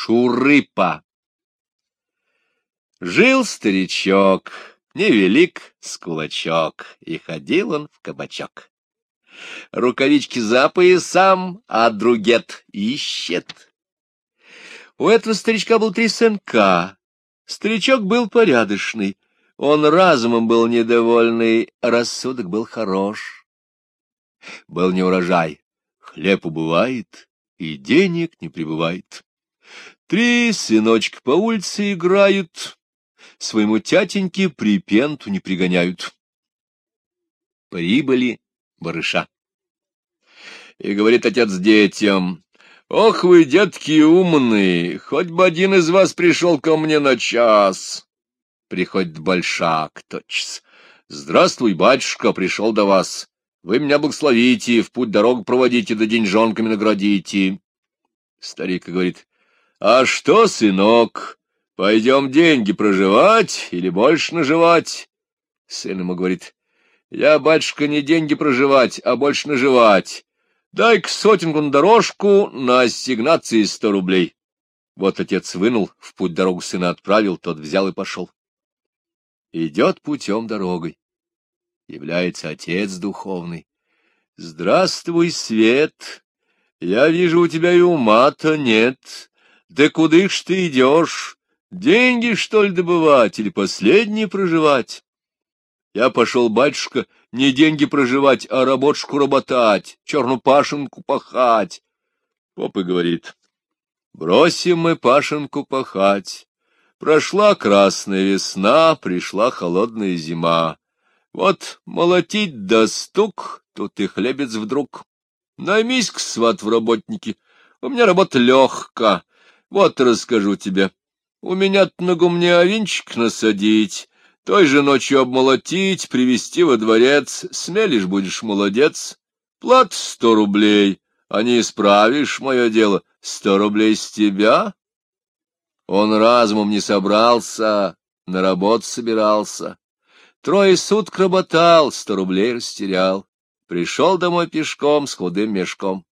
Шурыпа. Жил старичок, невелик с кулачок, и ходил он в кабачок. Рукавички за поясам, а другет ищет. У этого старичка был три сынка. Старичок был порядочный, он разумом был недовольный, рассудок был хорош. Был не урожай, хлеб убывает, и денег не прибывает. Три сыночка по улице играют, своему тятеньке припенту не пригоняют. Прибыли барыша. И говорит отец детям, «Ох вы, детки умные, хоть бы один из вас пришел ко мне на час». Приходит большак тотчас. «Здравствуй, батюшка, пришел до вас. Вы меня благословите, в путь дорогу проводите, да деньжонками наградите». Старик говорит, «А что, сынок, пойдем деньги проживать или больше наживать?» Сын ему говорит, «Я, батюшка, не деньги проживать, а больше наживать. Дай-ка сотенку на дорожку на ассигнации сто рублей». Вот отец вынул, в путь дорогу сына отправил, тот взял и пошел. Идет путем дорогой. Является отец духовный. «Здравствуй, Свет! Я вижу, у тебя и ума-то нет. Да куда ж ты идешь? Деньги, что ли, добывать или последние проживать? Я пошел, батюшка, не деньги проживать, а работушку работать, черную пашенку пахать. Поп и говорит, бросим мы пашенку пахать. Прошла красная весна, пришла холодная зима. Вот молотить да стук, тут и хлебец вдруг. Наймись-ка, сват, в работники, у меня работа легка, вот расскажу тебе. У меня-то на гумне овинчик насадить, той же ночью обмолотить, привести во дворец, смелишь будешь молодец. Плат сто рублей, а не исправишь мое дело, сто рублей с тебя. Он разумом не собрался, на работу собирался. Трое суток работал, сто рублей растерял. Пришел домой пешком с худым мешком.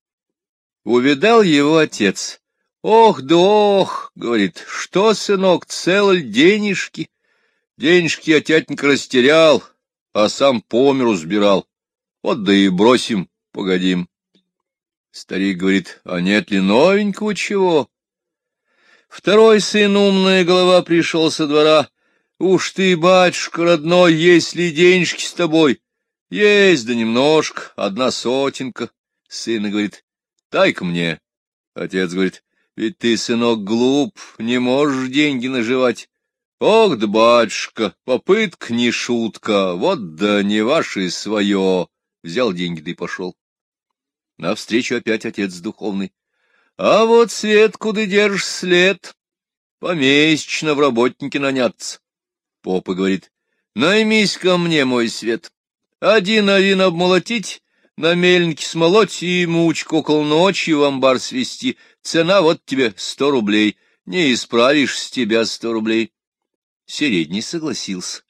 Увидал его отец. Ох да ох, говорит, что, сынок, целый денежки? Денежки я тятенька растерял, а сам по миру сбирал. Вот да и бросим, погодим. Старик говорит, а нет ли новенького чего? Второй сын, умная голова, пришел со двора. Уж ты, батюшка родной, есть ли денежки с тобой? Есть, да немножко, одна сотенка. Сын говорит, дай-ка мне. Отец говорит, ведь ты, сынок, глуп, не можешь деньги наживать. Ох да, батюшка, попытка не шутка, вот да не ваше свое. Взял деньги да и пошел. Навстречу опять отец духовный. А вот свет, куда держишь след, помесячно в работнике наняться. Попа говорит, наймись ко мне, мой свет. Один один обмолотить, на мельнике смолоть и мучку около ночи в амбар свести. Цена вот тебе сто рублей. Не исправишь с тебя сто рублей. Середний согласился.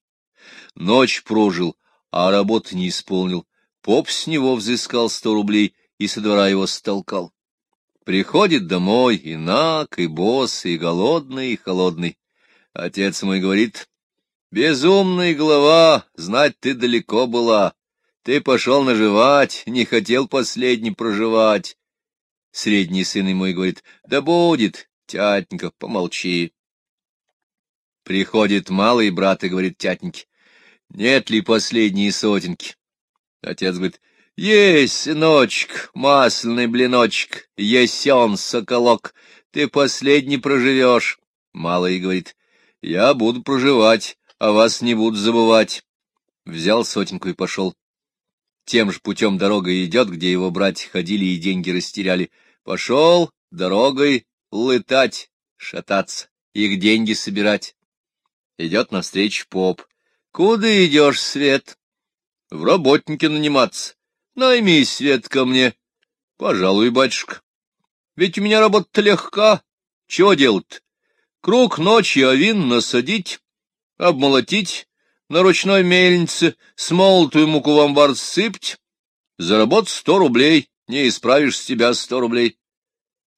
Ночь прожил, а работы не исполнил. Поп с него взыскал сто рублей и со двора его столкал. Приходит домой и наг, и босс, и голодный, и холодный. Отец мой говорит, безумная голова, знать ты далеко была. Ты пошел наживать, не хотел последний проживать. Средний сын мой говорит, да будет, тятенька, помолчи. Приходит малый брат и говорит тятеньке, нет ли последние сотенки? Отец говорит, есть, сыночек, масляный блиночек, есен, соколок, ты последний проживешь. Малый говорит, я буду проживать, а вас не буду забывать. Взял сотенку и пошел. Тем же путем дорогой идет, где его братья ходили и деньги растеряли. Пошел дорогой летать, шататься, их деньги собирать. Идет навстречу поп. Куда идешь, Свет? В работнике наниматься. Найми, Свет, ко мне. Пожалуй, батюшка. Ведь у меня работа легка. Чего делать? Круг ночи овин насадить, обмолотить, на ручной мельнице смолотую муку в амбар сыпать, заработать сто рублей, не исправишь с тебя сто рублей.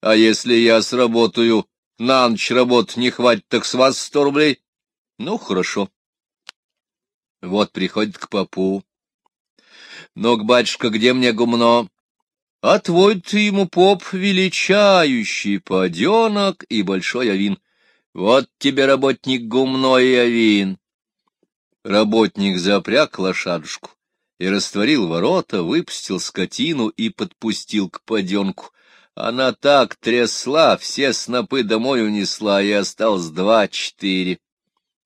А если я сработаю, на ночь работ не хватит, так с вас сто рублей. Ну, хорошо. Вот приходит к попу. Ну-ка, батюшка, где мне гумно? Отводит ты ему поп величающий поденок и большой авин. Вот тебе, работник, гумно и авин. Работник запряг лошадушку и растворил ворота, выпустил скотину и подпустил к поденку. Она так трясла, все снопы домой унесла, и осталось два-четыре.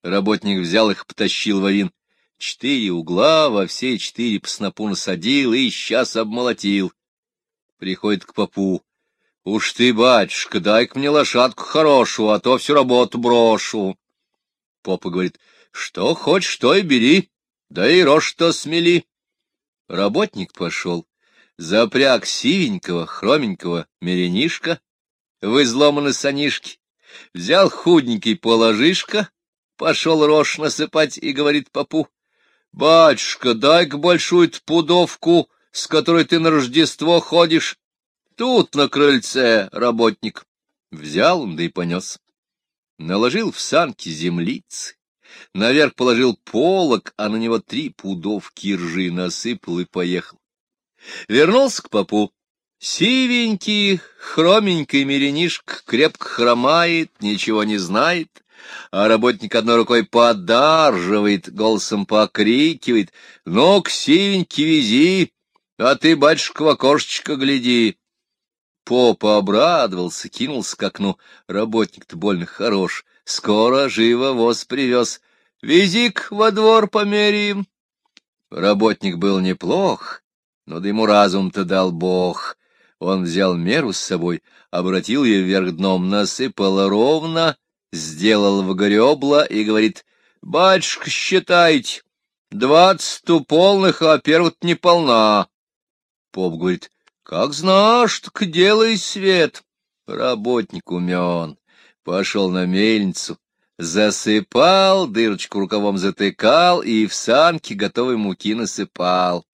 Работник взял их, потащил в авин. Четыре угла во все четыре по снопу насадил и сейчас обмолотил. Приходит к попу. — Уж ты, батюшка, дай-ка мне лошадку хорошую, а то всю работу брошу. Попа говорит, — что хочешь, то и бери, да и рожь-то смели. Работник пошел, запряг сивенького, хроменького меренишка в изломанной санишке, взял худенький положишка, пошел рожь насыпать и говорит попу, — Батюшка, дай-ка большую пудовку, с которой ты на Рождество ходишь. Тут на крыльце работник. Взял он, да и понес. Наложил в санки землицы, наверх положил полок, а на него три пудовки ржи насыпал и поехал. Вернулся к попу. Сивенький, хроменький меренишк крепко хромает, ничего не знает, а работник одной рукой подарживает, голосом покрикивает. «Ну, к сивенький вези, а ты, батюшка, в окошечко гляди». Попа обрадовался, кинулся к окну. Работник-то больно хорош. Скоро живо воз привез. Визик во двор померяем. Работник был неплох, но да ему разум-то дал Бог. Он взял меру с собой, обратил ее вверх дном, насыпал ровно, сделал в гребла и говорит, «Батюшка, считайте, двадцать полных, а первых не полна». Поп говорит, «Как знаешь, так делай свет». Работник умен, пошел на мельницу, засыпал, дырочку рукавом затыкал и в санки готовой муки насыпал.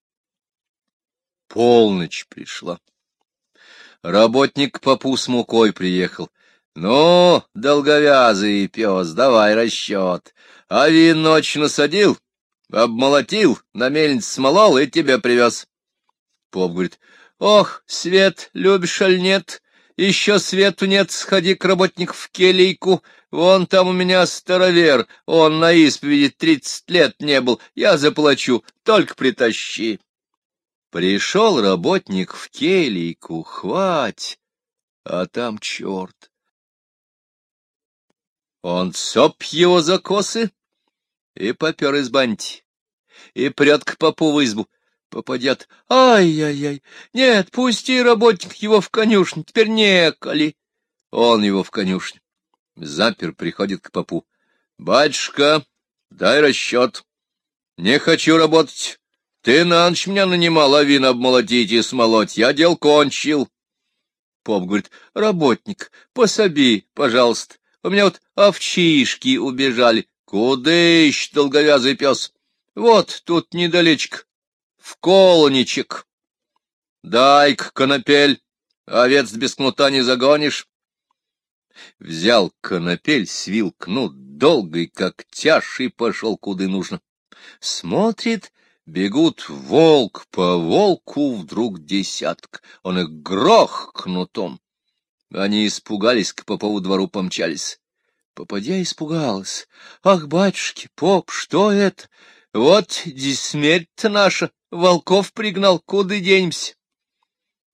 Полночь пришла. Работник попу с мукой приехал. Ну, долговязый пес, давай расчет. А вин ночь насадил, обмолотил, на мельнице смолол и тебе привез. Поп говорит, ох, свет, любишь аль нет? Еще свету нет, сходи к работнику в келейку. Вон там у меня старовер, он на исповеди тридцать лет не был, я заплачу, только притащи. Пришел работник в келейку, хвать, а там черт. Он цоп его за косы и попер из банти, и прет к попу в избу. Попадет. Ай-яй-яй, нет, пусти работник его в конюшню, теперь неколи. Он его в конюшню. Запер приходит к попу. Батюшка, дай расчет. Не хочу работать. Ты на ночь меня нанимал, а вин обмолотить и смолоть. Я дел кончил. Поп говорит, работник, пособи, пожалуйста. У меня вот овчишки убежали. Куда ищ, долговязый пес? Вот тут недалечко, в колоничек. Дай-ка конопель, овец без кнута не загонишь. Взял конопель, свил кнут долгой, как тяж, и пошел куда нужно. Смотрит, Бегут волк по волку, вдруг десяток. Он их грох кнутом. Они испугались, к попову двору помчались. Попадя испугалась. Ах, батюшки, поп, что это? Вот смерть-то наша, волков пригнал, куда денемся?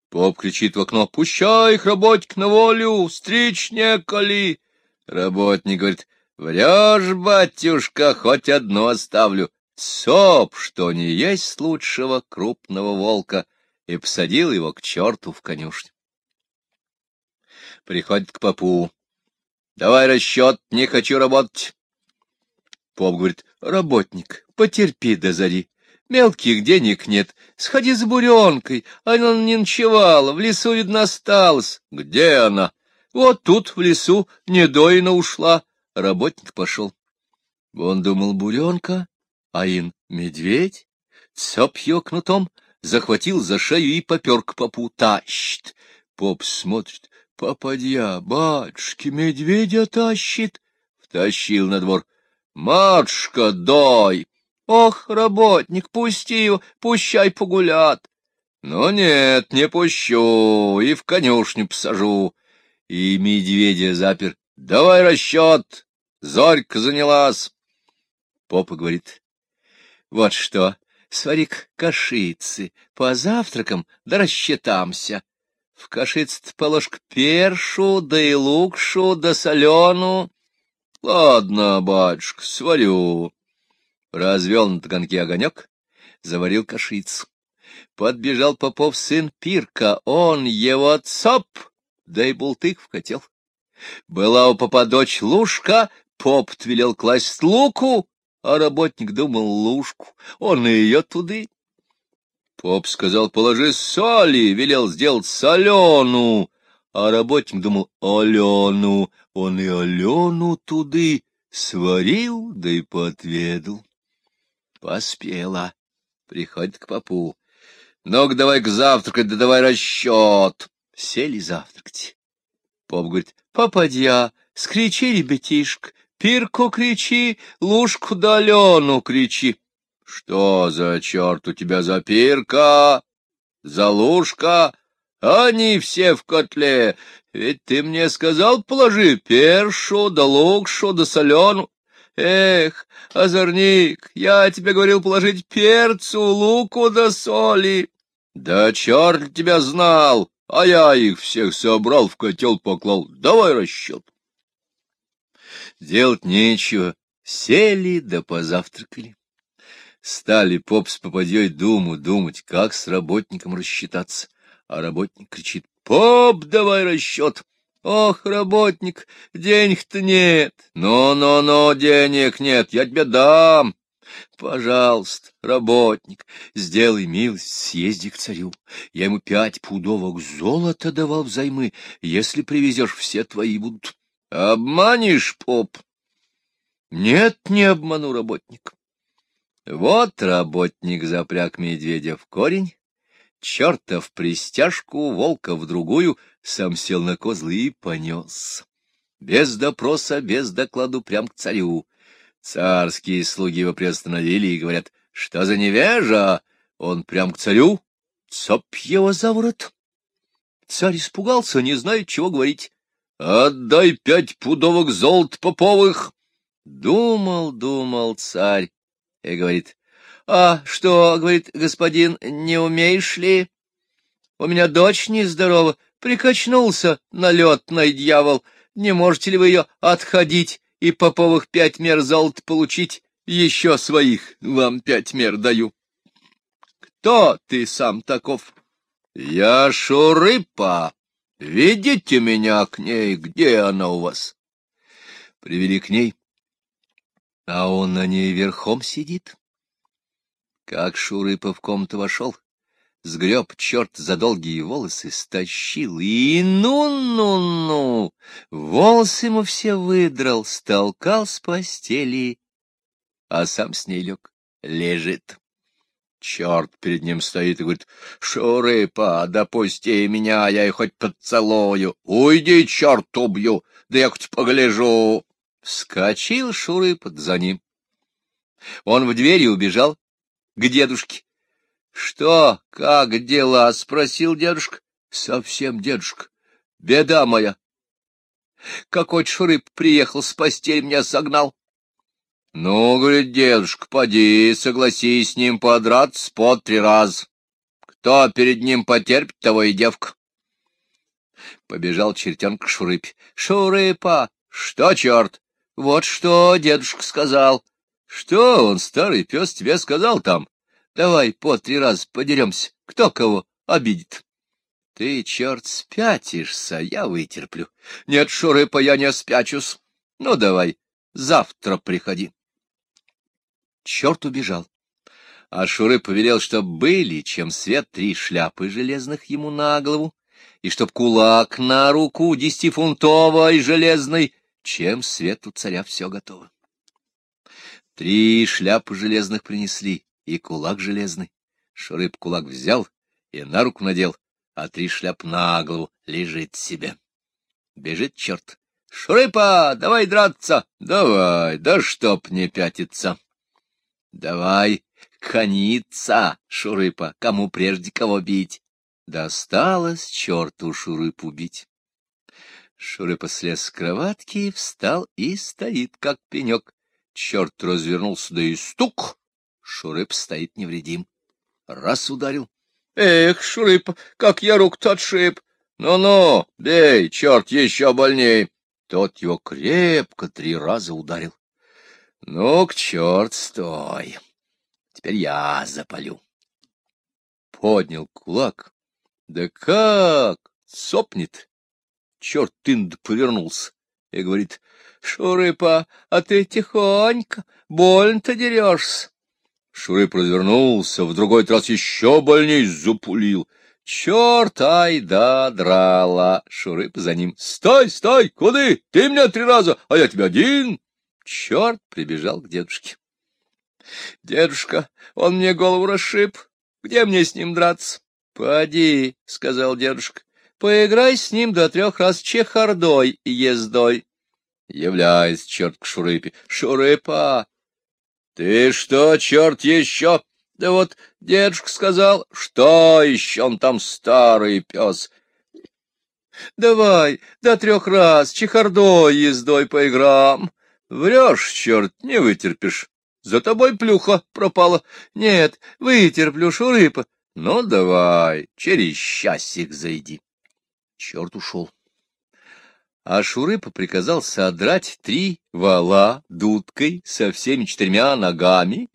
Поп кричит в окно, пущай их, работник, на волю, стричь не коли. Работник говорит, врешь, батюшка, хоть одно оставлю. Соп, что не есть лучшего крупного волка, и посадил его к черту в конюшню. Приходит к попу. Давай расчет, не хочу работать. Поп говорит, работник, потерпи до зари. Мелких денег нет. Сходи с буренкой. Она не ночевала, в лесу, видно, осталась. Где она? Вот тут, в лесу, недоина ушла. Работник пошел. Он думал, буренка, Аин медведь, цоп ее кнутом, захватил за шею и попер к попу, тащит. Поп смотрит, Попадья, батюшки, медведя тащит. Втащил на двор. Матушка, дай! Ох, работник, пусти его, пущай погулят. Но нет, не пущу, и в конюшню посажу. И медведя запер. Давай расчет. Зорька занялась. Попа говорит. Вот что, свари кашицы, по завтракам да рассчитамся. В кашиц положь к першу, да и лукшу, да солену. Ладно, батюшка, сварю. Развел на таганке огонек, заварил кашицу. Подбежал Попов сын Пирка, он его цоп, да и бултык в котел. Была у попа дочь Лушка, поп велел класть луку, а работник думал лужку, он и ее туды. Поп сказал, положи соли, велел сделать солену, а работник думал Алену, он и Алену туды сварил, да и поотведал. Поспела, приходит к попу. Ну-ка, давай-ка завтракать, да давай расчет. Сели завтракать. Поп говорит, попадья, скричи, ребятишка, пирку кричи, лужку да Алену кричи. Что за черт у тебя за пирка? За лужка? Они все в котле. Ведь ты мне сказал, положи першу, да лукшу, да солену. Эх, озорник, я тебе говорил положить перцу, луку да соли. Да черт тебя знал, а я их всех собрал, в котел поклал. Давай расчет. Делать нечего, сели да позавтракали. Стали поп с попадьей думу думать, как с работником рассчитаться. А работник кричит, «Поп, давай расчет!» «Ох, работник, денег-то нет! Ну-ну-ну, денег нет, я тебе дам!» Пожалуйста, работник, сделай милость, съезди к царю. Я ему пять пудовок золота давал взаймы. Если привезешь, все твои будут. Обманешь, поп? Нет, не обману, работник. Вот работник запряг медведя в корень, черта в пристяжку, волка в другую, сам сел на козлы и понес. Без допроса, без докладу, прям к царю. Царские слуги его приостановили и говорят, что за невежа? Он прям к царю, цоп его за ворот. Царь испугался, не знает, чего говорить. «Отдай пять пудовок золот поповых!» Думал, думал царь, и говорит, «А что, — говорит господин, — не умеешь ли? У меня дочь нездорова, прикачнулся налетный дьявол. Не можете ли вы ее отходить и поповых пять мер золота получить? Еще своих вам пять мер даю». «Кто ты сам таков?» «Я Шурыпа. Ведите меня к ней, где она у вас?» Привели к ней, а он на ней верхом сидит. Как Шурыпов в комнату вошел, сгреб черт за долгие волосы, стащил, и ну-ну-ну, волосы ему все выдрал, столкал с постели, а сам с ней лег, лежит. Черт перед ним стоит и говорит, «Шурыпа, допусти меня, я и хоть поцелую. Уйди, черт, убью, да я хоть погляжу». Вскочил Шурыпот за ним. Он в двери убежал к дедушке. — Что, как дела? — спросил дедушка. — Совсем, дедушка, беда моя. Какой Шурып приехал с постель, меня согнал. — Ну, — говорит дедушка, — поди, согласись с ним подраться по три раз. Кто перед ним потерпит, того и девка. Побежал чертенка к Шурыпе. — Шурыпа! Что, черт? Вот что дедушка сказал. Что он, старый пес, тебе сказал там? Давай по три раза подеремся, кто кого обидит. Ты, черт, спятишься, я вытерплю. Нет, Шурыпа, я не спячусь. Ну, давай, завтра приходи. Черт убежал. А Шуры повелел, чтоб были, чем свет, три шляпы железных ему на голову, и чтоб кулак на руку десятифунтовой железной, чем свету царя все готово. Три шляпы железных принесли и кулак железный. Шурып кулак взял и на руку надел, а три шляп на голову лежит себе. Бежит черт. Шурыпа, давай драться! Давай, да чтоб не пятиться. Давай, кониться, Шурыпа, кому прежде кого бить. Досталось черту Шурыпу бить. Шурыпа слез с кроватки, встал и стоит, как пенек. Черт развернулся, да и стук. Шурып стоит невредим. Раз ударил. Эх, Шурып, как я рук-то отшиб. Ну-ну, бей, черт, еще больней. Тот его крепко три раза ударил. Ну, к черт, стой. Теперь я запалю. Поднял кулак. Да как? Сопнет. Черт тынд повернулся и говорит, — Шурыпа, а ты тихонько, больно-то дерешься. Шурып развернулся, в другой раз еще больней запулил. Черт, ай да, драла! Шурып за ним. Стой, стой, куды? Ты меня три раза, а я тебя один. Черт прибежал к дедушке. Дедушка, он мне голову расшиб. Где мне с ним драться? Поди, сказал дедушка. Поиграй с ним до трех раз чехардой и ездой. Являясь черт к Шурыпе. Шурыпа! Ты что, черт, еще? Да вот дедушка сказал, что еще он там старый пес. Давай до трех раз чехардой ездой по играм. Врешь, черт, не вытерпишь. За тобой плюха пропала. Нет, вытерплю, шурыпа. Ну, давай, через часик зайди. Черт ушел. А Шурыпа приказал содрать три вала дудкой со всеми четырьмя ногами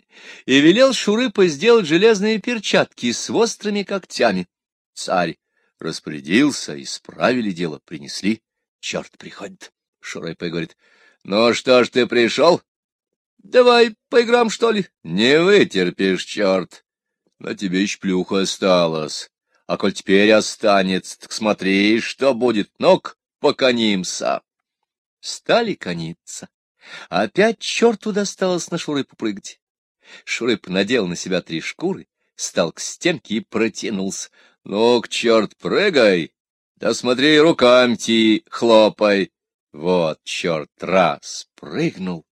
и велел Шурыпа сделать железные перчатки с острыми когтями. Царь распорядился, исправили дело, принесли. Черт приходит. Шурыпа говорит, — Ну что ж ты пришел? — Давай поиграем, что ли? — Не вытерпишь, черт. Но тебе еще плюха осталось. А коль теперь останется, так смотри, что будет. Ну-ка, поконимся. Стали кониться. Опять черту досталось на Шурыпу прыгать. Шурып надел на себя три шкуры, стал к стенке и протянулся. — Ну-ка, черт, прыгай! Да смотри, руками хлопай! Вот черт раз прыгнул,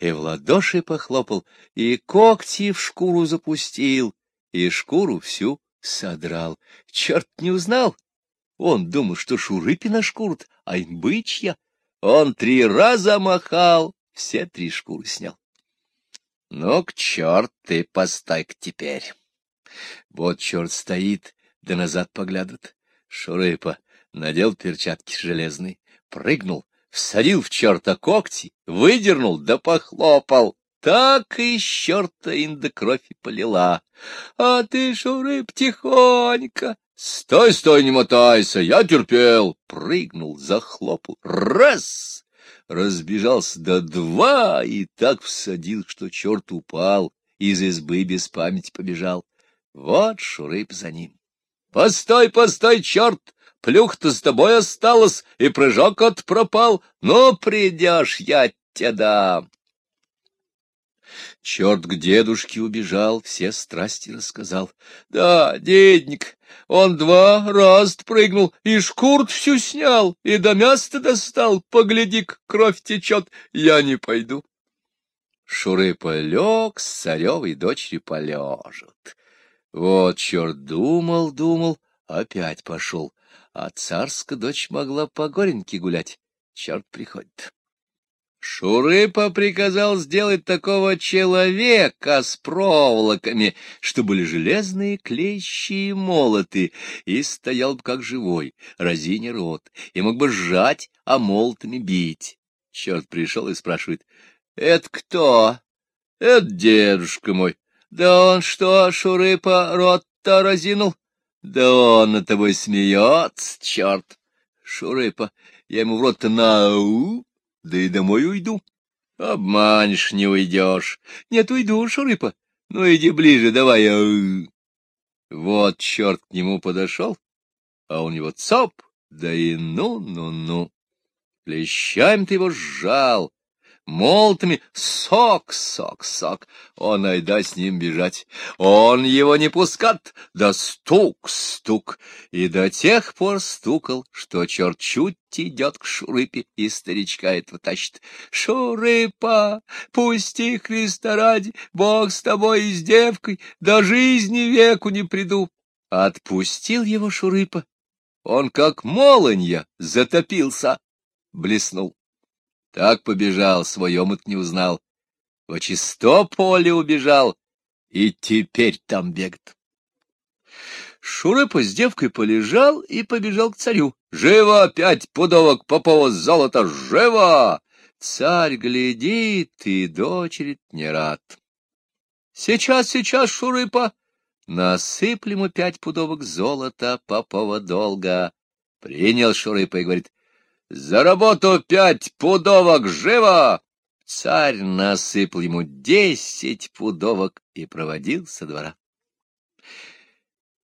и в ладоши похлопал, и когти в шкуру запустил, и шкуру всю содрал. Черт не узнал. Он думал, что Шурыпина шкурт, а бычья. Он три раза махал, все три шкуры снял. Ну, к черт ты постай теперь. Вот черт стоит, да назад поглядывает. Шурыпа надел перчатки железные, прыгнул, всадил в черта когти, выдернул да похлопал. Так и черта инда кровь и полила. А ты, Шурып, тихонько. Стой, стой, не мотайся, я терпел. Прыгнул, захлопал. Раз! разбежался до два и так всадил, что черт упал, из избы без памяти побежал. Вот Шурып за ним. — Постой, постой, черт! Плюх-то с тобой осталось, и прыжок от пропал. Ну, придешь, я тебе дам. Черт к дедушке убежал, все страсти рассказал. Да, дедник, он два раз прыгнул, и шкурт всю снял, и до мяса достал. погляди кровь течет, я не пойду. Шуры полег, с царевой дочери полежат. Вот черт думал, думал, опять пошел, а царская дочь могла по горенке гулять. Черт приходит. Шурыпа приказал сделать такого человека с проволоками, что были железные клещи и молоты, и стоял бы как живой, разиня рот, и мог бы сжать, а молотами бить. Черт пришел и спрашивает, — Это кто? — Это дедушка мой. — Да он что, Шурыпа, рот-то разинул? — Да он на тобой смеется, черт. Шурыпа, я ему в рот-то нау, да и домой уйду. Обманешь, не уйдешь. Нет, уйду, Шурыпа. Ну, иди ближе, давай. Я... Вот черт к нему подошел, а у него цоп, да и ну-ну-ну. Плещами ты его сжал, молотами «сок, сок, сок». Он айда с ним бежать. Он его не пускат, да стук, стук. И до тех пор стукал, что черт чуть идет к Шурыпе, и старичка этого тащит. «Шурыпа, пусти Христа ради, Бог с тобой и с девкой, до жизни веку не приду». Отпустил его Шурыпа. Он, как молонья, затопился, блеснул. Так побежал, свой омут не узнал. Во чисто поле убежал, и теперь там бегает. Шурыпа с девкой полежал и побежал к царю. «Живо! Пять пудовок попова золота! Живо!» Царь глядит и дочерит не рад. «Сейчас, сейчас, Шурыпа!» Насыпли ему пять пудовок золота попова долго. Принял Шурыпа и говорит, за работу пять пудовок, живо! Царь насыпал ему десять пудовок и проводил со двора.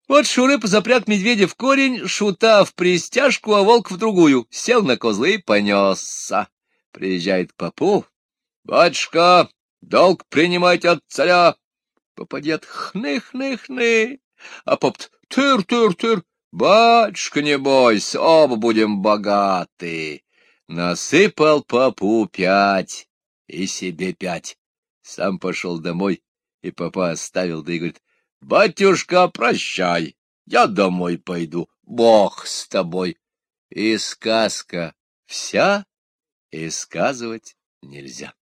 Вот Шурып запряг медведя в корень, шута в пристяжку, а волк в другую. Сел на козлы и понесся. Приезжает к попу. «Батюшка, долг принимать от царя!» Попадет хны-хны-хны, а поп тыр-тыр-тыр. Батюшка, не бойся, оба будем богаты. Насыпал папу пять и себе пять. Сам пошел домой, и папа оставил, да и говорит, «Батюшка, прощай, я домой пойду, Бог с тобой». И сказка вся, и сказывать нельзя.